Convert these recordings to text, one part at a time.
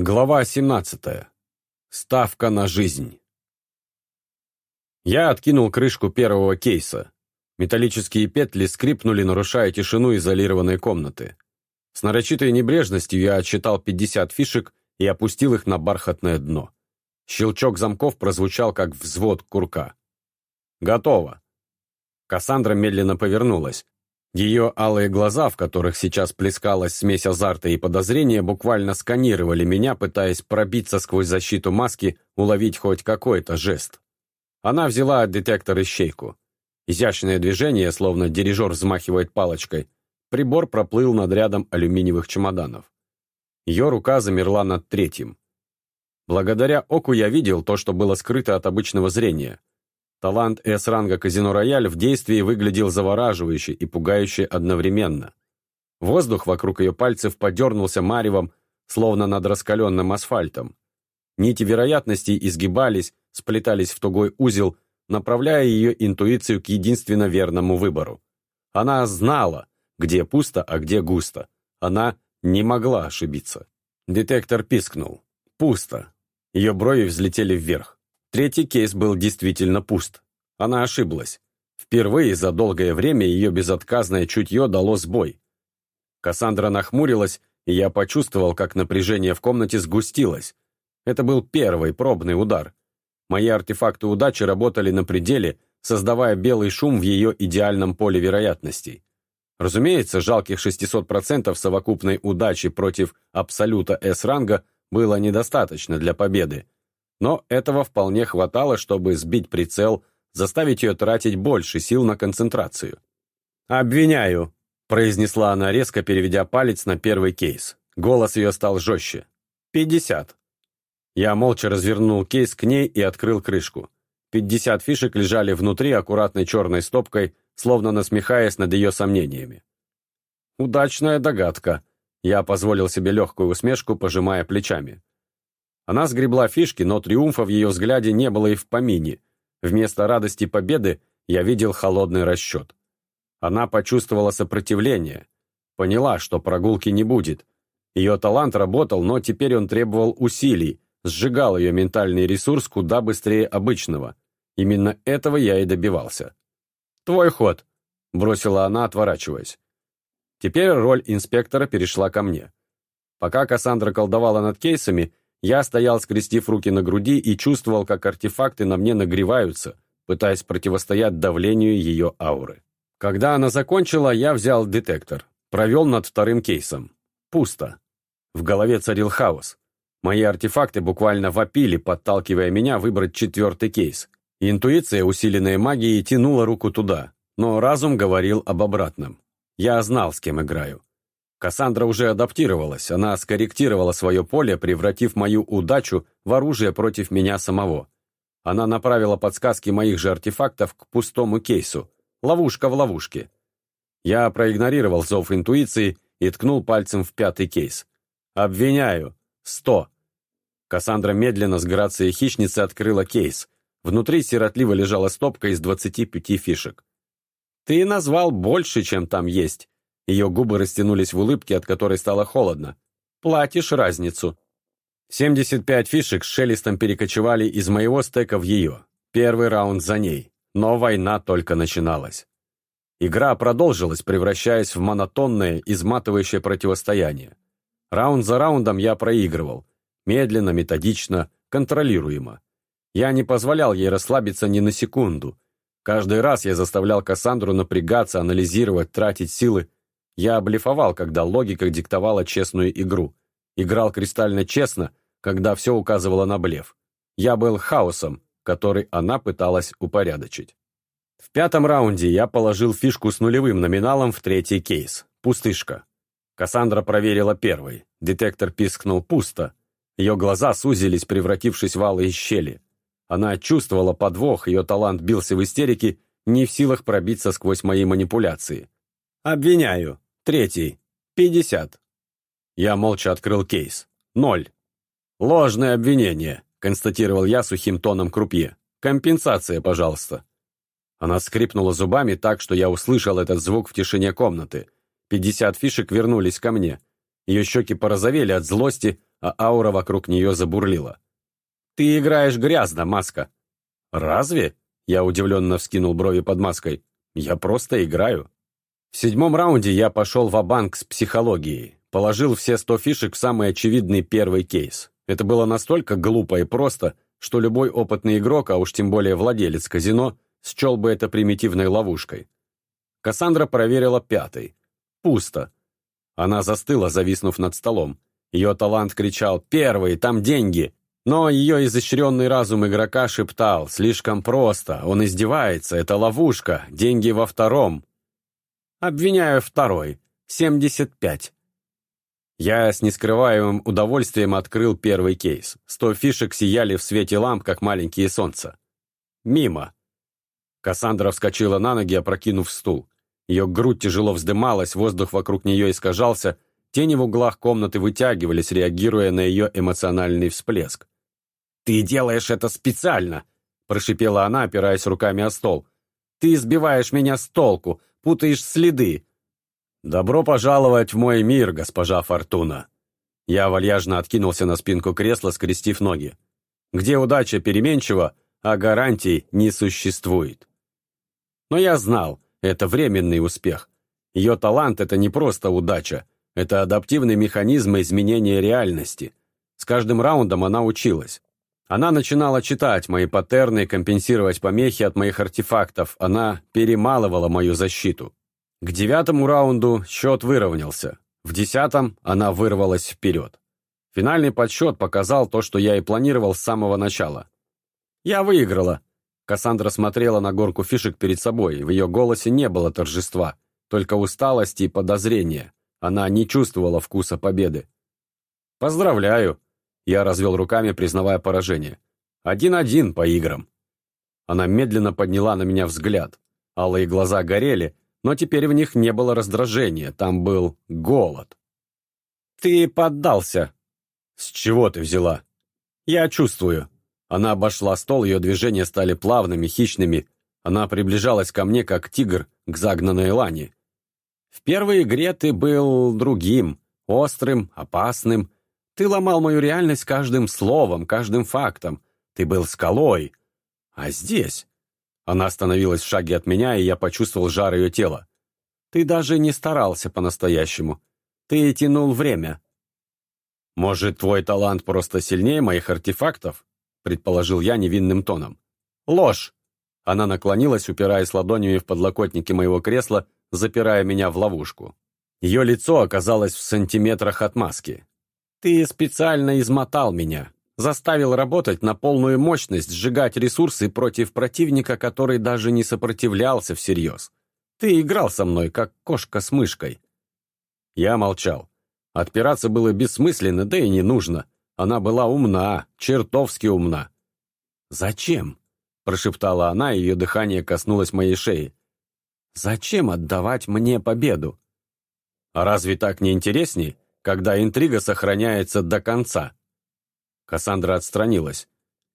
Глава 17. Ставка на жизнь. Я откинул крышку первого кейса. Металлические петли скрипнули, нарушая тишину изолированной комнаты. С нарочитой небрежностью я отсчитал 50 фишек и опустил их на бархатное дно. Щелчок замков прозвучал, как взвод курка. «Готово!» Кассандра медленно повернулась, ее алые глаза, в которых сейчас плескалась смесь азарта и подозрения, буквально сканировали меня, пытаясь пробиться сквозь защиту маски, уловить хоть какой-то жест. Она взяла от детектора ищейку. Изящное движение, словно дирижер взмахивает палочкой. Прибор проплыл над рядом алюминиевых чемоданов. Ее рука замерла над третьим. Благодаря оку я видел то, что было скрыто от обычного зрения. Талант С-ранга «Казино Рояль» в действии выглядел завораживающе и пугающе одновременно. Воздух вокруг ее пальцев подернулся маревом, словно над раскаленным асфальтом. Нити вероятностей изгибались, сплетались в тугой узел, направляя ее интуицию к единственно верному выбору. Она знала, где пусто, а где густо. Она не могла ошибиться. Детектор пискнул. Пусто. Ее брови взлетели вверх. Третий кейс был действительно пуст. Она ошиблась. Впервые за долгое время ее безотказное чутье дало сбой. Кассандра нахмурилась, и я почувствовал, как напряжение в комнате сгустилось. Это был первый пробный удар. Мои артефакты удачи работали на пределе, создавая белый шум в ее идеальном поле вероятностей. Разумеется, жалких 600% совокупной удачи против абсолюта S-ранга было недостаточно для победы, но этого вполне хватало, чтобы сбить прицел, заставить ее тратить больше сил на концентрацию. «Обвиняю», — произнесла она, резко переведя палец на первый кейс. Голос ее стал жестче. «Пятьдесят». Я молча развернул кейс к ней и открыл крышку. Пятьдесят фишек лежали внутри аккуратной черной стопкой, словно насмехаясь над ее сомнениями. «Удачная догадка», — я позволил себе легкую усмешку, пожимая плечами. Она сгребла фишки, но триумфа в ее взгляде не было и в помине. Вместо радости победы я видел холодный расчет. Она почувствовала сопротивление. Поняла, что прогулки не будет. Ее талант работал, но теперь он требовал усилий, сжигал ее ментальный ресурс куда быстрее обычного. Именно этого я и добивался. «Твой ход», — бросила она, отворачиваясь. Теперь роль инспектора перешла ко мне. Пока Кассандра колдовала над кейсами, я стоял, скрестив руки на груди, и чувствовал, как артефакты на мне нагреваются, пытаясь противостоять давлению ее ауры. Когда она закончила, я взял детектор, провел над вторым кейсом. Пусто. В голове царил хаос. Мои артефакты буквально вопили, подталкивая меня выбрать четвертый кейс. Интуиция, усиленная магией, тянула руку туда, но разум говорил об обратном. Я знал, с кем играю. Кассандра уже адаптировалась, она скорректировала свое поле, превратив мою удачу в оружие против меня самого. Она направила подсказки моих же артефактов к пустому кейсу. Ловушка в ловушке. Я проигнорировал зов интуиции и ткнул пальцем в пятый кейс. «Обвиняю! Сто!» Кассандра медленно с грацией хищницы открыла кейс. Внутри сиротливо лежала стопка из 25 фишек. «Ты назвал больше, чем там есть», ее губы растянулись в улыбке, от которой стало холодно. «Платишь разницу». 75 фишек с шелестом перекочевали из моего стека в ее. Первый раунд за ней. Но война только начиналась. Игра продолжилась, превращаясь в монотонное, изматывающее противостояние. Раунд за раундом я проигрывал. Медленно, методично, контролируемо. Я не позволял ей расслабиться ни на секунду. Каждый раз я заставлял Кассандру напрягаться, анализировать, тратить силы, я блефовал, когда логика диктовала честную игру. Играл кристально честно, когда все указывало на блеф. Я был хаосом, который она пыталась упорядочить. В пятом раунде я положил фишку с нулевым номиналом в третий кейс. Пустышка. Кассандра проверила первый. Детектор пискнул пусто. Ее глаза сузились, превратившись в алые щели. Она чувствовала подвох, ее талант бился в истерике, не в силах пробиться сквозь мои манипуляции. «Обвиняю», Третий. Пятьдесят. Я молча открыл кейс. Ноль. Ложное обвинение, констатировал я сухим тоном крупье. Компенсация, пожалуйста. Она скрипнула зубами так, что я услышал этот звук в тишине комнаты. Пятьдесят фишек вернулись ко мне. Ее щеки порозовели от злости, а аура вокруг нее забурлила. «Ты играешь грязно, маска!» «Разве?» — я удивленно вскинул брови под маской. «Я просто играю». В седьмом раунде я пошел в банк с психологией. Положил все сто фишек в самый очевидный первый кейс. Это было настолько глупо и просто, что любой опытный игрок, а уж тем более владелец казино, счел бы это примитивной ловушкой. Кассандра проверила пятый. Пусто. Она застыла, зависнув над столом. Ее талант кричал «Первый, там деньги!» Но ее изощренный разум игрока шептал «Слишком просто, он издевается, это ловушка, деньги во втором». «Обвиняю второй, 75». Я с нескрываемым удовольствием открыл первый кейс. Сто фишек сияли в свете ламп, как маленькие солнца. Мимо. Кассандра вскочила на ноги, опрокинув стул. Ее грудь тяжело вздымалась, воздух вокруг нее искажался, тени в углах комнаты вытягивались, реагируя на ее эмоциональный всплеск. «Ты делаешь это специально!» – прошипела она, опираясь руками о стол. «Ты избиваешь меня с толку, путаешь следы, «Добро пожаловать в мой мир, госпожа Фортуна!» Я вальяжно откинулся на спинку кресла, скрестив ноги. «Где удача переменчива, а гарантий не существует». Но я знал, это временный успех. Ее талант — это не просто удача, это адаптивный механизм изменения реальности. С каждым раундом она училась. Она начинала читать мои паттерны, компенсировать помехи от моих артефактов. Она перемалывала мою защиту. К девятому раунду счет выровнялся. В десятом она вырвалась вперед. Финальный подсчет показал то, что я и планировал с самого начала. «Я выиграла!» Кассандра смотрела на горку фишек перед собой. В ее голосе не было торжества, только усталости и подозрения. Она не чувствовала вкуса победы. «Поздравляю!» Я развел руками, признавая поражение. «Один-один по играм». Она медленно подняла на меня взгляд. Алые глаза горели, но теперь в них не было раздражения, там был голод. «Ты поддался!» «С чего ты взяла?» «Я чувствую». Она обошла стол, ее движения стали плавными, хищными. Она приближалась ко мне, как тигр к загнанной лани. «В первой игре ты был другим, острым, опасным. Ты ломал мою реальность каждым словом, каждым фактом. Ты был скалой. А здесь она остановилась в шаге от меня, и я почувствовал жар ее тела. «Ты даже не старался по-настоящему. Ты тянул время». «Может, твой талант просто сильнее моих артефактов?» предположил я невинным тоном. «Ложь!» Она наклонилась, упираясь ладонями в подлокотники моего кресла, запирая меня в ловушку. Ее лицо оказалось в сантиметрах от маски. «Ты специально измотал меня заставил работать на полную мощность, сжигать ресурсы против противника, который даже не сопротивлялся всерьез. Ты играл со мной, как кошка с мышкой. Я молчал. Отпираться было бессмысленно, да и не нужно. Она была умна, чертовски умна. «Зачем?» – прошептала она, и ее дыхание коснулось моей шеи. «Зачем отдавать мне победу?» «А разве так не интересней, когда интрига сохраняется до конца?» Кассандра отстранилась.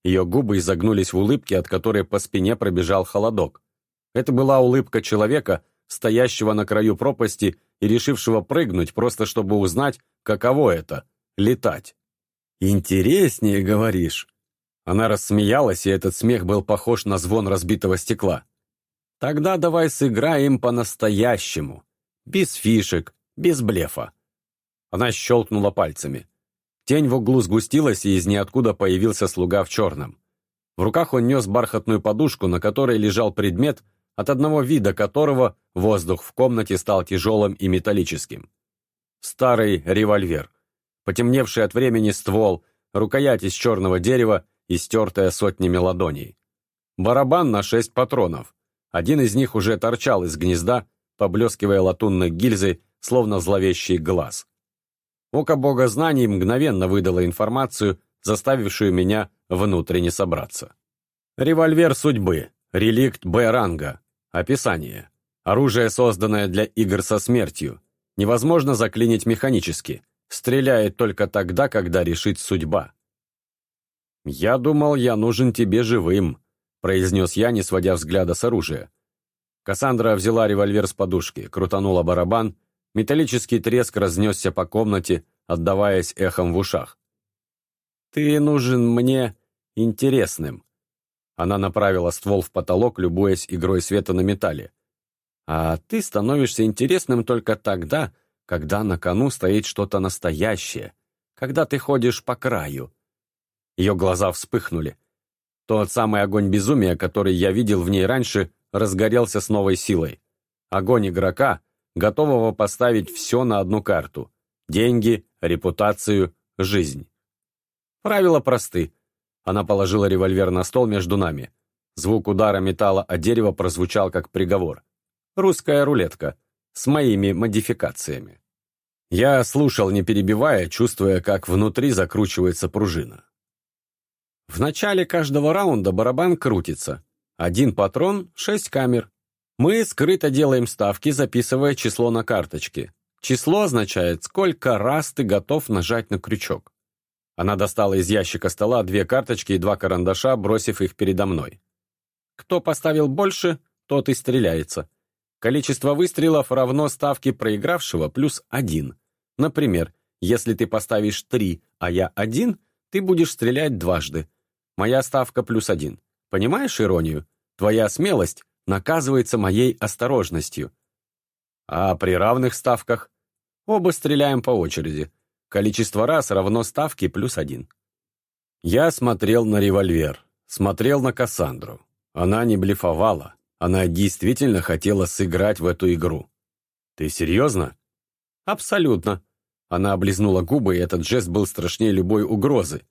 Ее губы изогнулись в улыбке, от которой по спине пробежал холодок. Это была улыбка человека, стоящего на краю пропасти и решившего прыгнуть, просто чтобы узнать, каково это — летать. «Интереснее, говоришь?» Она рассмеялась, и этот смех был похож на звон разбитого стекла. «Тогда давай сыграем по-настоящему. Без фишек, без блефа». Она щелкнула пальцами. Тень в углу сгустилась, и из ниоткуда появился слуга в черном. В руках он нес бархатную подушку, на которой лежал предмет, от одного вида которого воздух в комнате стал тяжелым и металлическим. Старый револьвер. Потемневший от времени ствол, рукоять из черного дерева и стертая сотнями ладоней. Барабан на шесть патронов. Один из них уже торчал из гнезда, поблескивая латунной гильзой, словно зловещий глаз. Око бога знаний мгновенно выдало информацию, заставившую меня внутренне собраться. Револьвер судьбы. Реликт Б-ранга. Описание. Оружие, созданное для игр со смертью. Невозможно заклинить механически. Стреляет только тогда, когда решит судьба. «Я думал, я нужен тебе живым», — произнес я, не сводя взгляда с оружия. Кассандра взяла револьвер с подушки, крутанула барабан Металлический треск разнесся по комнате, отдаваясь эхом в ушах. «Ты нужен мне интересным». Она направила ствол в потолок, любуясь игрой света на металле. «А ты становишься интересным только тогда, когда на кону стоит что-то настоящее, когда ты ходишь по краю». Ее глаза вспыхнули. Тот самый огонь безумия, который я видел в ней раньше, разгорелся с новой силой. Огонь игрока, готового поставить все на одну карту. Деньги, репутацию, жизнь. Правила просты. Она положила револьвер на стол между нами. Звук удара металла о дерево прозвучал как приговор. Русская рулетка. С моими модификациями. Я слушал, не перебивая, чувствуя, как внутри закручивается пружина. В начале каждого раунда барабан крутится. Один патрон, шесть камер. Мы скрыто делаем ставки, записывая число на карточке. Число означает, сколько раз ты готов нажать на крючок. Она достала из ящика стола две карточки и два карандаша, бросив их передо мной. Кто поставил больше, тот и стреляется. Количество выстрелов равно ставке проигравшего плюс один. Например, если ты поставишь три, а я один, ты будешь стрелять дважды. Моя ставка плюс один. Понимаешь иронию? Твоя смелость наказывается моей осторожностью. А при равных ставках Оба стреляем по очереди. Количество раз равно ставке плюс один. Я смотрел на револьвер, смотрел на Кассандру. Она не блефовала. Она действительно хотела сыграть в эту игру. «Ты серьезно?» «Абсолютно». Она облизнула губы, и этот жест был страшнее любой угрозы.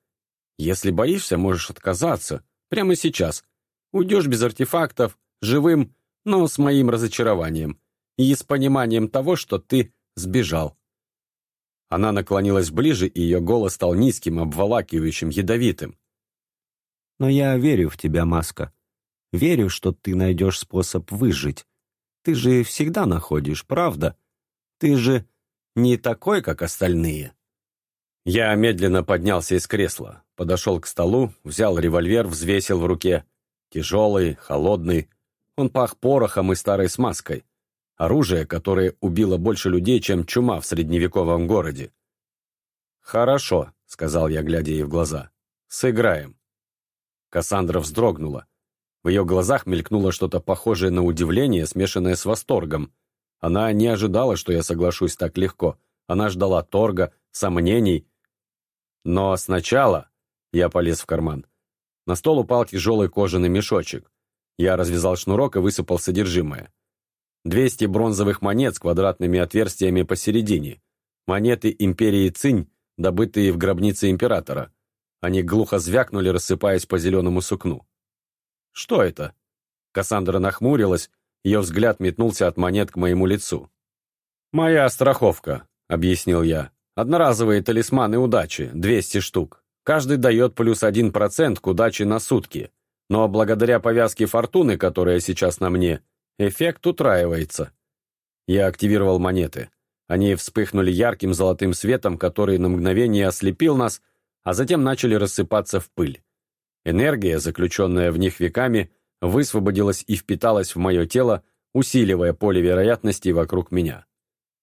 «Если боишься, можешь отказаться. Прямо сейчас. Уйдешь без артефактов, живым, но с моим разочарованием. И с пониманием того, что ты сбежал. Она наклонилась ближе, и ее голос стал низким, обволакивающим, ядовитым. «Но я верю в тебя, Маска. Верю, что ты найдешь способ выжить. Ты же всегда находишь, правда? Ты же не такой, как остальные». Я медленно поднялся из кресла, подошел к столу, взял револьвер, взвесил в руке. Тяжелый, холодный. Он пах порохом и старой смазкой. Оружие, которое убило больше людей, чем чума в средневековом городе. «Хорошо», — сказал я, глядя ей в глаза. «Сыграем». Кассандра вздрогнула. В ее глазах мелькнуло что-то похожее на удивление, смешанное с восторгом. Она не ожидала, что я соглашусь так легко. Она ждала торга, сомнений. Но сначала я полез в карман. На стол упал тяжелый кожаный мешочек. Я развязал шнурок и высыпал содержимое. 200 бронзовых монет с квадратными отверстиями посередине. Монеты империи Цинь, добытые в гробнице императора. Они глухо звякнули, рассыпаясь по зеленому сукну. «Что это?» Кассандра нахмурилась, ее взгляд метнулся от монет к моему лицу. «Моя страховка», — объяснил я. «Одноразовые талисманы удачи, 200 штук. Каждый дает плюс один процент к удаче на сутки. Но благодаря повязке фортуны, которая сейчас на мне, Эффект утраивается. Я активировал монеты. Они вспыхнули ярким золотым светом, который на мгновение ослепил нас, а затем начали рассыпаться в пыль. Энергия, заключенная в них веками, высвободилась и впиталась в мое тело, усиливая поле вероятностей вокруг меня.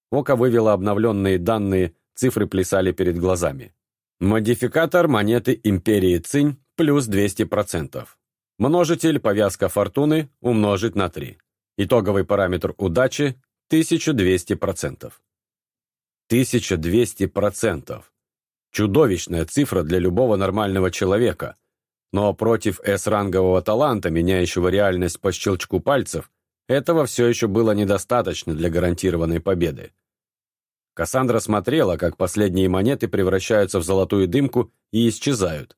Око вывело обновленные данные, цифры плясали перед глазами. Модификатор монеты Империи Цинь плюс 200%. Множитель повязка фортуны умножить на 3. Итоговый параметр удачи – 1200%. 1200%. Чудовищная цифра для любого нормального человека. Но против С-рангового таланта, меняющего реальность по щелчку пальцев, этого все еще было недостаточно для гарантированной победы. Кассандра смотрела, как последние монеты превращаются в золотую дымку и исчезают.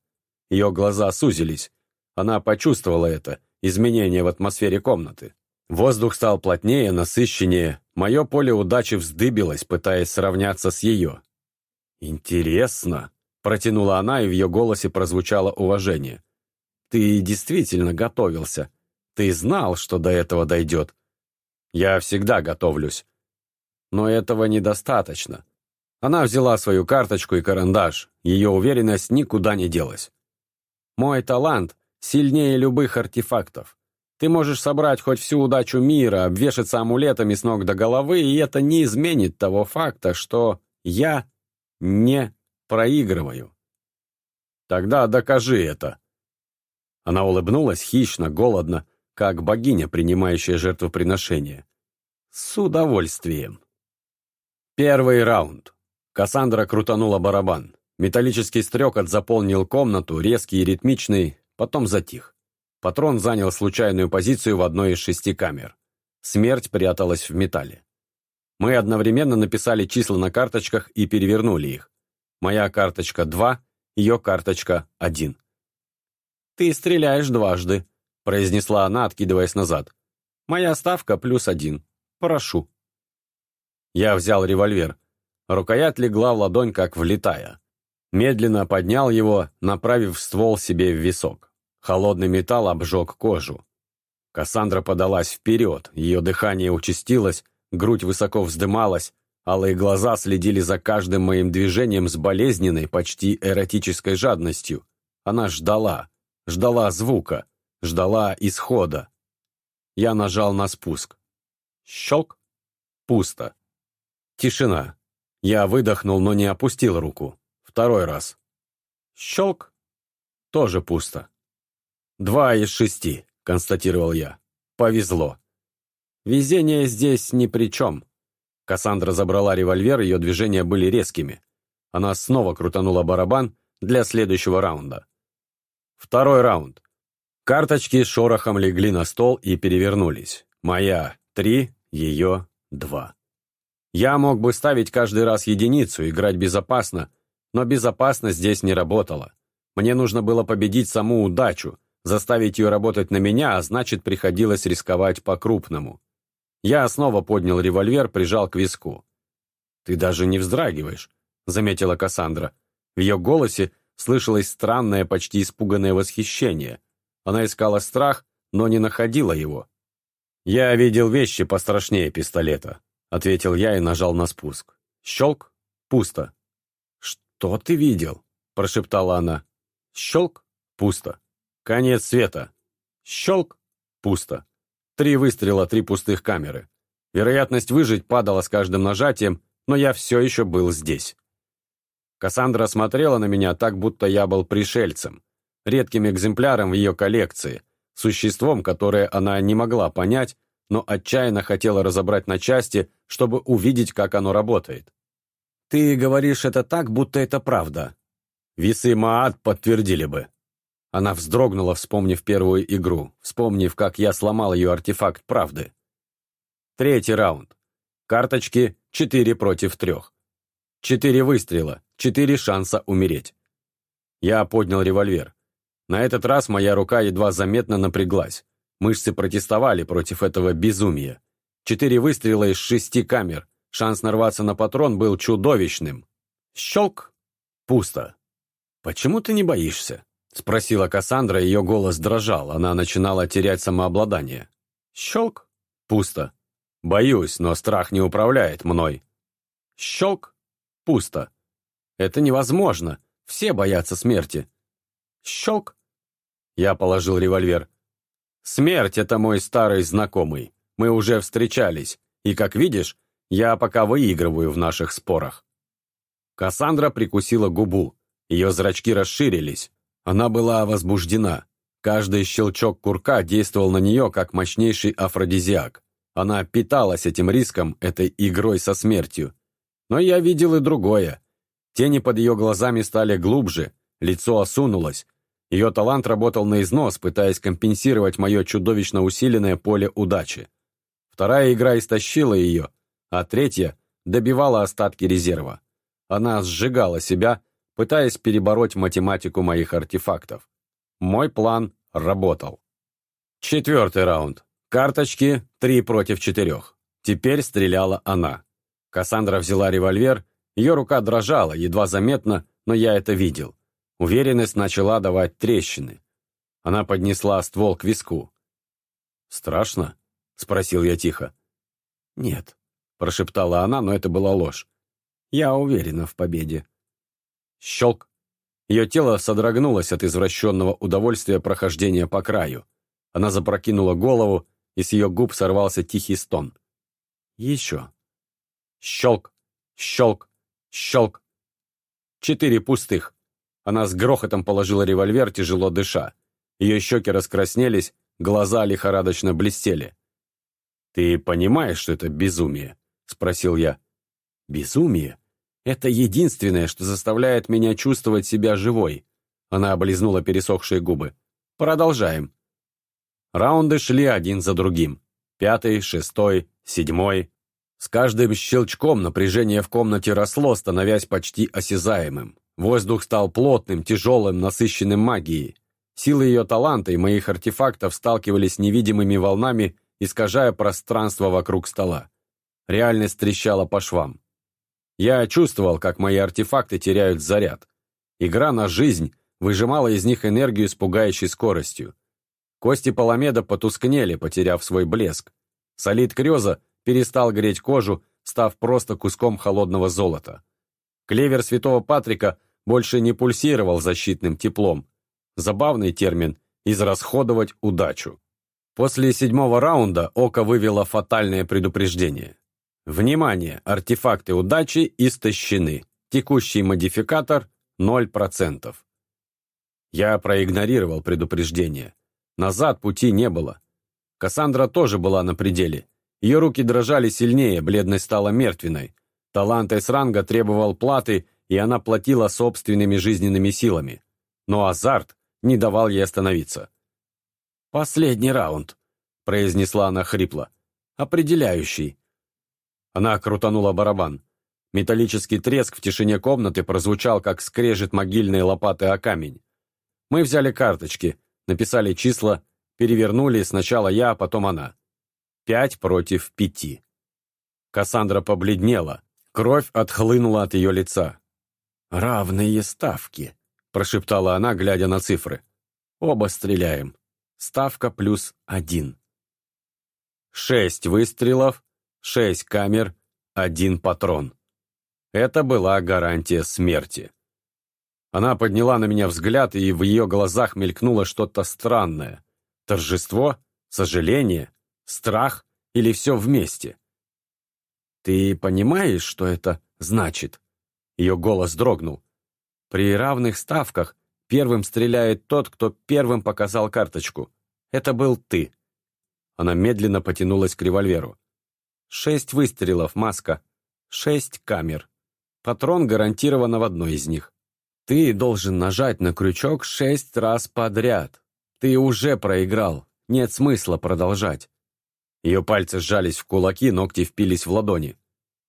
Ее глаза сузились. Она почувствовала это, изменение в атмосфере комнаты. Воздух стал плотнее, насыщеннее. Мое поле удачи вздыбилось, пытаясь сравняться с ее. «Интересно», — протянула она, и в ее голосе прозвучало уважение. «Ты действительно готовился. Ты знал, что до этого дойдет. Я всегда готовлюсь. Но этого недостаточно». Она взяла свою карточку и карандаш. Ее уверенность никуда не делась. «Мой талант сильнее любых артефактов. Ты можешь собрать хоть всю удачу мира, обвешаться амулетами с ног до головы, и это не изменит того факта, что я не проигрываю. Тогда докажи это. Она улыбнулась хищно, голодно, как богиня, принимающая жертвоприношение. С удовольствием. Первый раунд. Кассандра крутанула барабан. Металлический стрекот заполнил комнату, резкий и ритмичный, потом затих. Патрон занял случайную позицию в одной из шести камер. Смерть пряталась в металле. Мы одновременно написали числа на карточках и перевернули их. Моя карточка 2, ее карточка 1. «Ты стреляешь дважды», — произнесла она, откидываясь назад. «Моя ставка плюс один. Прошу». Я взял револьвер. Рукоять легла в ладонь, как влетая. Медленно поднял его, направив ствол себе в висок. Холодный металл обжег кожу. Кассандра подалась вперед, ее дыхание участилось, грудь высоко вздымалась, алые глаза следили за каждым моим движением с болезненной, почти эротической жадностью. Она ждала, ждала звука, ждала исхода. Я нажал на спуск. Щелк. Пусто. Тишина. Я выдохнул, но не опустил руку. Второй раз. Щелк. Тоже пусто. «Два из шести», — констатировал я. «Повезло». «Везение здесь ни при чем». Кассандра забрала револьвер, ее движения были резкими. Она снова крутанула барабан для следующего раунда. Второй раунд. Карточки с шорохом легли на стол и перевернулись. Моя — три, ее — два. Я мог бы ставить каждый раз единицу, играть безопасно, но безопасность здесь не работала. Мне нужно было победить саму удачу, заставить ее работать на меня, а значит, приходилось рисковать по-крупному. Я снова поднял револьвер, прижал к виску. «Ты даже не вздрагиваешь», — заметила Кассандра. В ее голосе слышалось странное, почти испуганное восхищение. Она искала страх, но не находила его. «Я видел вещи пострашнее пистолета», — ответил я и нажал на спуск. Щелк. Пусто. «Что ты видел?» – прошептала она. «Щелк. Пусто. Конец света. Щелк. Пусто. Три выстрела, три пустых камеры. Вероятность выжить падала с каждым нажатием, но я все еще был здесь. Кассандра смотрела на меня так, будто я был пришельцем, редким экземпляром в ее коллекции, существом, которое она не могла понять, но отчаянно хотела разобрать на части, чтобы увидеть, как оно работает. «Ты говоришь это так, будто это правда». Весы Маат подтвердили бы. Она вздрогнула, вспомнив первую игру, вспомнив, как я сломал ее артефакт правды. Третий раунд. Карточки четыре против трех. Четыре выстрела, четыре шанса умереть. Я поднял револьвер. На этот раз моя рука едва заметно напряглась. Мышцы протестовали против этого безумия. Четыре выстрела из шести камер, Шанс нарваться на патрон был чудовищным. Щелк! Пусто. «Почему ты не боишься?» — спросила Кассандра, ее голос дрожал, она начинала терять самообладание. Щелк! Пусто. «Боюсь, но страх не управляет мной». Щелк! Пусто. «Это невозможно. Все боятся смерти». Щелк! Я положил револьвер. «Смерть — это мой старый знакомый. Мы уже встречались, и, как видишь, я пока выигрываю в наших спорах». Кассандра прикусила губу. Ее зрачки расширились. Она была возбуждена. Каждый щелчок курка действовал на нее, как мощнейший афродизиак. Она питалась этим риском, этой игрой со смертью. Но я видел и другое. Тени под ее глазами стали глубже, лицо осунулось. Ее талант работал на износ, пытаясь компенсировать мое чудовищно усиленное поле удачи. Вторая игра истощила ее, а третья добивала остатки резерва. Она сжигала себя, пытаясь перебороть математику моих артефактов. Мой план работал. Четвертый раунд. Карточки три против четырех. Теперь стреляла она. Кассандра взяла револьвер, ее рука дрожала, едва заметно, но я это видел. Уверенность начала давать трещины. Она поднесла ствол к виску. «Страшно?» — спросил я тихо. «Нет», прошептала она, но это была ложь. «Я уверена в победе». Щелк. Ее тело содрогнулось от извращенного удовольствия прохождения по краю. Она запрокинула голову, и с ее губ сорвался тихий стон. «Еще». Щелк, щелк, щелк. Четыре пустых. Она с грохотом положила револьвер, тяжело дыша. Ее щеки раскраснелись, глаза лихорадочно блестели. «Ты понимаешь, что это безумие?» — спросил я. «Безумие? Это единственное, что заставляет меня чувствовать себя живой». Она облизнула пересохшие губы. «Продолжаем». Раунды шли один за другим. Пятый, шестой, седьмой. С каждым щелчком напряжение в комнате росло, становясь почти осязаемым. Воздух стал плотным, тяжелым, насыщенным магией. Силы ее таланта и моих артефактов сталкивались невидимыми волнами, искажая пространство вокруг стола. Реальность трещала по швам. Я чувствовал, как мои артефакты теряют заряд. Игра на жизнь выжимала из них энергию с пугающей скоростью. Кости Паламеда потускнели, потеряв свой блеск. Солид Крёза перестал греть кожу, став просто куском холодного золота. Клевер Святого Патрика больше не пульсировал защитным теплом. Забавный термин «израсходовать удачу». После седьмого раунда Око вывело фатальное предупреждение. Внимание! Артефакты удачи истощены. Текущий модификатор 0%. Я проигнорировал предупреждение. Назад пути не было. Кассандра тоже была на пределе. Ее руки дрожали сильнее, бледность стала мертвенной. Талант С-ранга требовал платы, и она платила собственными жизненными силами. Но азарт не давал ей остановиться. «Последний раунд», — произнесла она хрипло. «Определяющий». Она крутанула барабан. Металлический треск в тишине комнаты прозвучал, как скрежет могильные лопаты о камень. Мы взяли карточки, написали числа, перевернули сначала я, а потом она. Пять против пяти. Кассандра побледнела, кровь отхлынула от ее лица. «Равные ставки», — прошептала она, глядя на цифры. «Оба стреляем. Ставка плюс один». Шесть выстрелов, шесть камер, один патрон. Это была гарантия смерти. Она подняла на меня взгляд, и в ее глазах мелькнуло что-то странное. Торжество? Сожаление? Страх? Или все вместе? «Ты понимаешь, что это значит?» Ее голос дрогнул. «При равных ставках первым стреляет тот, кто первым показал карточку. Это был ты». Она медленно потянулась к револьверу. «Шесть выстрелов, маска. Шесть камер. Патрон гарантирован в одной из них. Ты должен нажать на крючок шесть раз подряд. Ты уже проиграл. Нет смысла продолжать. Ее пальцы сжались в кулаки, ногти впились в ладони.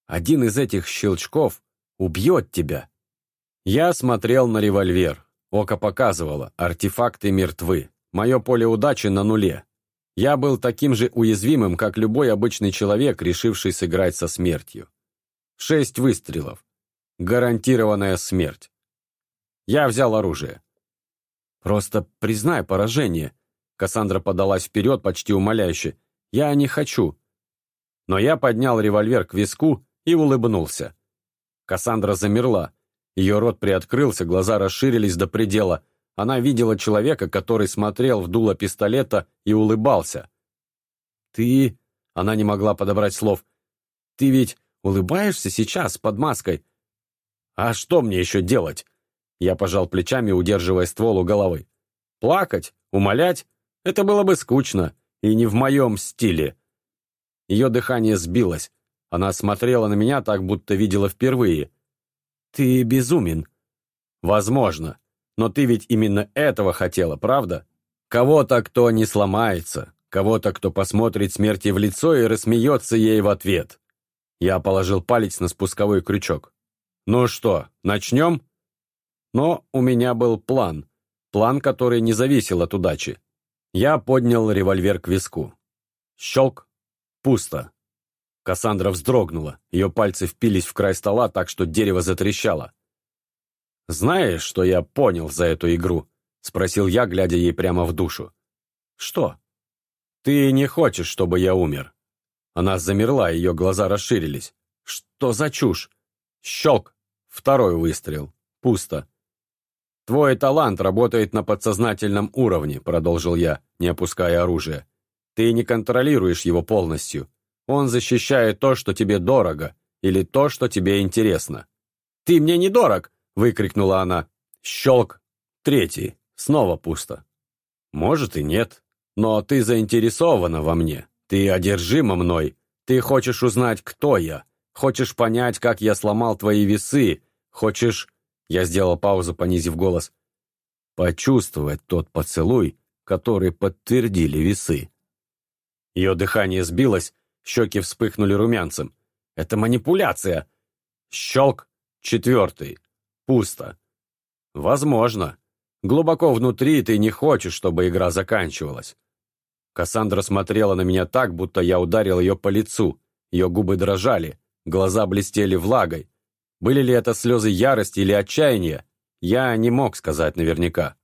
Один из этих щелчков убьет тебя. Я смотрел на револьвер. Око показывало, артефакты мертвы. Мое поле удачи на нуле. Я был таким же уязвимым, как любой обычный человек, решивший сыграть со смертью. Шесть выстрелов. Гарантированная смерть. Я взял оружие. «Просто признай поражение», — Кассандра подалась вперед почти умоляюще. «Я не хочу». Но я поднял револьвер к виску и улыбнулся. Кассандра замерла. Ее рот приоткрылся, глаза расширились до предела. Она видела человека, который смотрел в дуло пистолета и улыбался. «Ты...» — она не могла подобрать слов. «Ты ведь улыбаешься сейчас под маской?» «А что мне еще делать?» Я пожал плечами, удерживая ствол у головы. Плакать, умолять — это было бы скучно и не в моем стиле. Ее дыхание сбилось. Она смотрела на меня так, будто видела впервые. «Ты безумен». «Возможно. Но ты ведь именно этого хотела, правда? Кого-то, кто не сломается, кого-то, кто посмотрит смерти в лицо и рассмеется ей в ответ». Я положил палец на спусковой крючок. «Ну что, начнем?» Но у меня был план. План, который не зависел от удачи. Я поднял револьвер к виску. Щелк. Пусто. Кассандра вздрогнула. Ее пальцы впились в край стола так, что дерево затрещало. «Знаешь, что я понял за эту игру?» — спросил я, глядя ей прямо в душу. «Что?» «Ты не хочешь, чтобы я умер?» Она замерла, ее глаза расширились. «Что за чушь?» «Щелк!» Второй выстрел. Пусто. «Твой талант работает на подсознательном уровне», — продолжил я, не опуская оружие. «Ты не контролируешь его полностью. Он защищает то, что тебе дорого, или то, что тебе интересно». «Ты мне не дорог!» — выкрикнула она. Щелк. Третий. Снова пусто. Может и нет. Но ты заинтересована во мне. Ты одержима мной. Ты хочешь узнать, кто я. Хочешь понять, как я сломал твои весы. Хочешь... Я сделал паузу, понизив голос. Почувствовать тот поцелуй, который подтвердили весы. Ее дыхание сбилось, щеки вспыхнули румянцем. Это манипуляция. Щелк. Четвертый. Пусто. Возможно. Глубоко внутри ты не хочешь, чтобы игра заканчивалась. Кассандра смотрела на меня так, будто я ударил ее по лицу. Ее губы дрожали, глаза блестели влагой. Были ли это слезы ярости или отчаяния, я не мог сказать наверняка.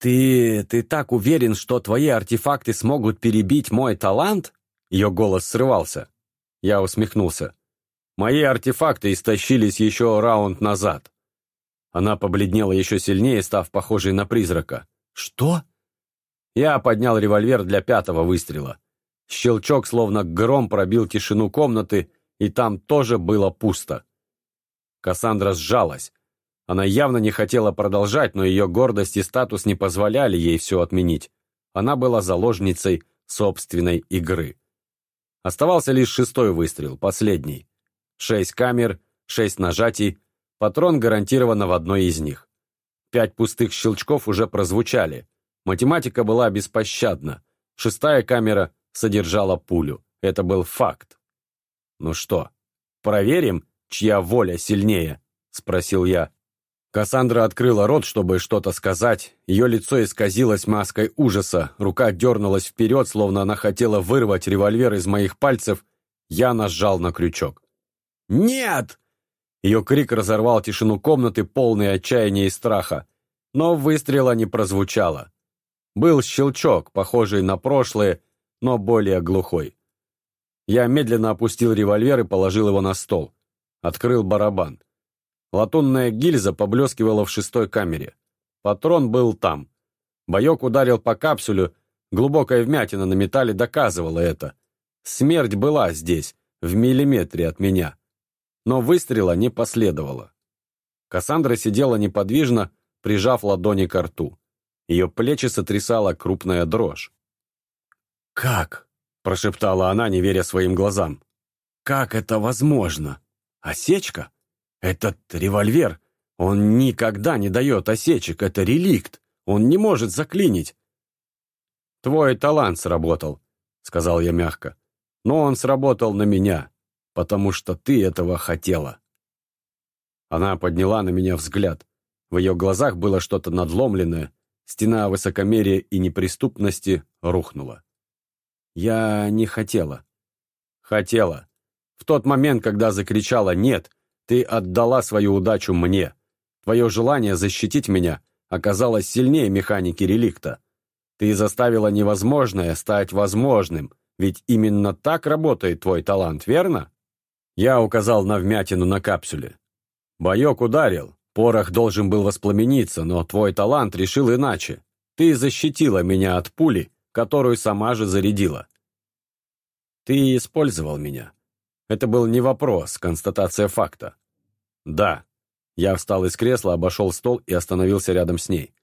«Ты... ты так уверен, что твои артефакты смогут перебить мой талант?» Ее голос срывался. Я усмехнулся. «Мои артефакты истощились еще раунд назад». Она побледнела еще сильнее, став похожей на призрака. «Что?» Я поднял револьвер для пятого выстрела. Щелчок, словно гром, пробил тишину комнаты, и там тоже было пусто. Кассандра сжалась. Она явно не хотела продолжать, но ее гордость и статус не позволяли ей все отменить. Она была заложницей собственной игры. Оставался лишь шестой выстрел, последний. Шесть камер, шесть нажатий, патрон гарантированно в одной из них. Пять пустых щелчков уже прозвучали. Математика была беспощадна. Шестая камера содержала пулю. Это был факт. «Ну что, проверим, чья воля сильнее?» — спросил я. Кассандра открыла рот, чтобы что-то сказать. Ее лицо исказилось маской ужаса, рука дернулась вперед, словно она хотела вырвать револьвер из моих пальцев. Я нажал на крючок. «Нет!» Ее крик разорвал тишину комнаты, полной отчаяния и страха. Но выстрела не прозвучало. Был щелчок, похожий на прошлое, но более глухой. Я медленно опустил револьвер и положил его на стол. Открыл барабан. Латунная гильза поблескивала в шестой камере. Патрон был там. Боек ударил по капсулю, глубокая вмятина на металле доказывала это. Смерть была здесь, в миллиметре от меня. Но выстрела не последовало. Кассандра сидела неподвижно, прижав ладони к рту. Ее плечи сотрясала крупная дрожь. «Как?» – прошептала она, не веря своим глазам. «Как это возможно? Осечка?» Этот револьвер, он никогда не дает осечек, это реликт, он не может заклинить. Твой талант сработал, сказал я мягко, но он сработал на меня, потому что ты этого хотела. Она подняла на меня взгляд. В ее глазах было что-то надломленное, стена высокомерия и неприступности рухнула. Я не хотела. Хотела. В тот момент, когда закричала «нет», ты отдала свою удачу мне. Твое желание защитить меня оказалось сильнее механики реликта. Ты заставила невозможное стать возможным, ведь именно так работает твой талант, верно? Я указал на вмятину на капсуле. Боек ударил, порох должен был воспламениться, но твой талант решил иначе. Ты защитила меня от пули, которую сама же зарядила. Ты использовал меня. Это был не вопрос, констатация факта. Да. Я встал из кресла, обошел стол и остановился рядом с ней.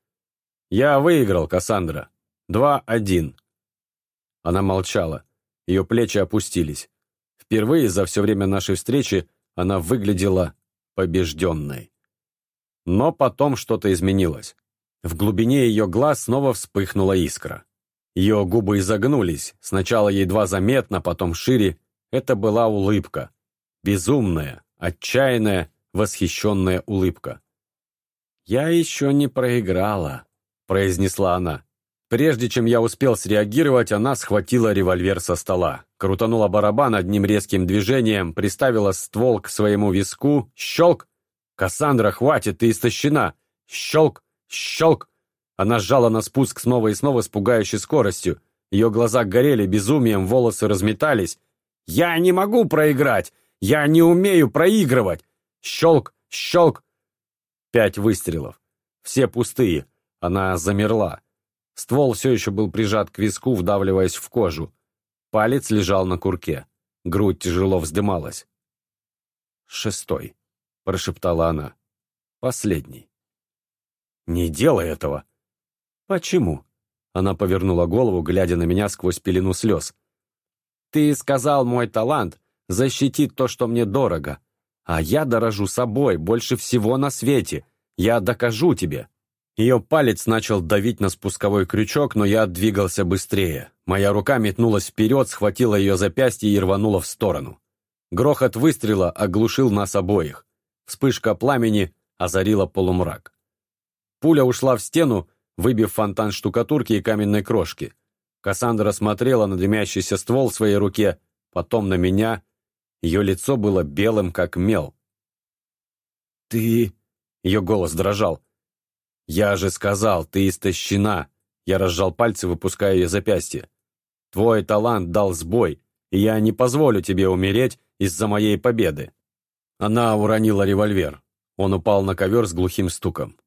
Я выиграл, Кассандра. Два-один. Она молчала. Ее плечи опустились. Впервые за все время нашей встречи она выглядела побежденной. Но потом что-то изменилось. В глубине ее глаз снова вспыхнула искра. Ее губы изогнулись, сначала едва заметно, потом шире, это была улыбка. Безумная, отчаянная, восхищенная улыбка. «Я еще не проиграла», — произнесла она. Прежде чем я успел среагировать, она схватила револьвер со стола, крутанула барабан одним резким движением, приставила ствол к своему виску, щелк! «Кассандра, хватит, ты истощена!» Щелк! Щелк! Она сжала на спуск снова и снова с пугающей скоростью. Ее глаза горели безумием, волосы разметались. «Я не могу проиграть! Я не умею проигрывать! Щелк! Щелк! Пять выстрелов. Все пустые. Она замерла. Ствол все еще был прижат к виску, вдавливаясь в кожу. Палец лежал на курке. Грудь тяжело вздымалась. «Шестой», — прошептала она. «Последний». «Не делай этого!» «Почему?» Она повернула голову, глядя на меня сквозь пелену слез. «Ты сказал, мой талант защитит то, что мне дорого. А я дорожу собой больше всего на свете. Я докажу тебе». Ее палец начал давить на спусковой крючок, но я двигался быстрее. Моя рука метнулась вперед, схватила ее запястье и рванула в сторону. Грохот выстрела оглушил нас обоих. Вспышка пламени озарила полумрак. Пуля ушла в стену, выбив фонтан штукатурки и каменной крошки. Кассандра смотрела на дымящийся ствол в своей руке, потом на меня. Ее лицо было белым, как мел. «Ты...» — ее голос дрожал. «Я же сказал, ты истощена!» Я разжал пальцы, выпуская ее запястье. «Твой талант дал сбой, и я не позволю тебе умереть из-за моей победы». Она уронила револьвер. Он упал на ковер с глухим стуком.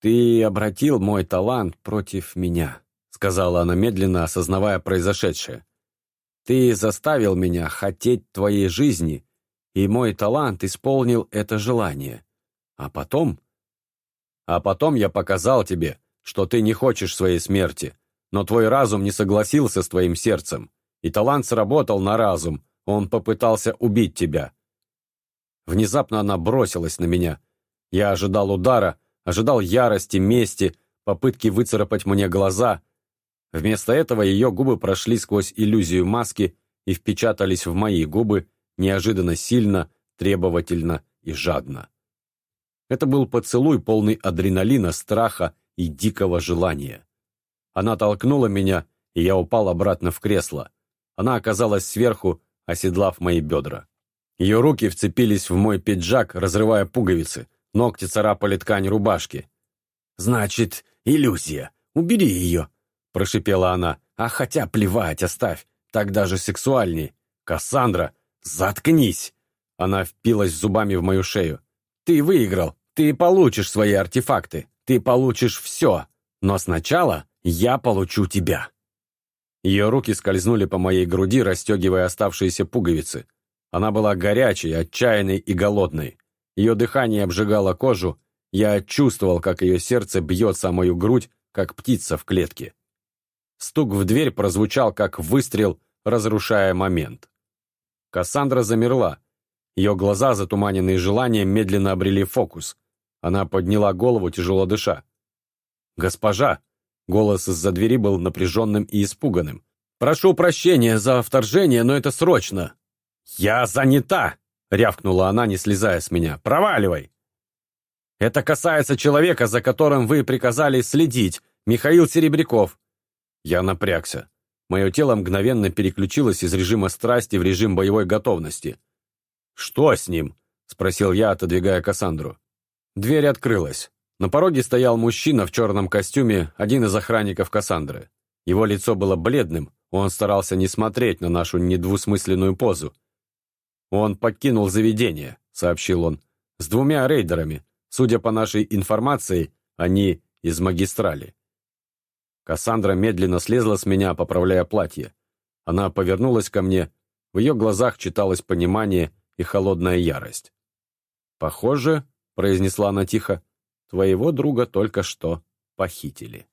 «Ты обратил мой талант против меня», — сказала она медленно, осознавая произошедшее. «Ты заставил меня хотеть твоей жизни, и мой талант исполнил это желание. А потом...» «А потом я показал тебе, что ты не хочешь своей смерти, но твой разум не согласился с твоим сердцем, и талант сработал на разум, он попытался убить тебя». Внезапно она бросилась на меня. Я ожидал удара, ожидал ярости, мести, попытки выцарапать мне глаза. Вместо этого ее губы прошли сквозь иллюзию маски и впечатались в мои губы неожиданно сильно, требовательно и жадно. Это был поцелуй, полный адреналина, страха и дикого желания. Она толкнула меня, и я упал обратно в кресло. Она оказалась сверху, оседлав мои бедра. Ее руки вцепились в мой пиджак, разрывая пуговицы. Ногти царапали ткань рубашки. «Значит, иллюзия. Убери ее!» – прошипела она. «А хотя плевать, оставь. Так даже сексуальней. Кассандра, заткнись!» Она впилась зубами в мою шею. «Ты выиграл. Ты получишь свои артефакты. Ты получишь все. Но сначала я получу тебя». Ее руки скользнули по моей груди, расстегивая оставшиеся пуговицы. Она была горячей, отчаянной и голодной. Ее дыхание обжигало кожу, я чувствовал, как ее сердце бьется о мою грудь, как птица в клетке. Стук в дверь прозвучал, как выстрел, разрушая момент. Кассандра замерла. Ее глаза, затуманенные желанием, медленно обрели фокус. Она подняла голову, тяжело дыша. «Госпожа!» Голос из-за двери был напряженным и испуганным. «Прошу прощения за вторжение, но это срочно!» «Я занята!» — рявкнула она, не слезая с меня. «Проваливай!» «Это касается человека, за которым вы приказали следить, Михаил Серебряков». Я напрягся. Мое тело мгновенно переключилось из режима страсти в режим боевой готовности. «Что с ним?» — спросил я, отодвигая Кассандру. Дверь открылась. На пороге стоял мужчина в черном костюме, один из охранников Кассандры. Его лицо было бледным, он старался не смотреть на нашу недвусмысленную позу. «Он покинул заведение», — сообщил он, — «с двумя рейдерами. Судя по нашей информации, они из магистрали». Кассандра медленно слезла с меня, поправляя платье. Она повернулась ко мне, в ее глазах читалось понимание и холодная ярость. «Похоже», — произнесла она тихо, — «твоего друга только что похитили».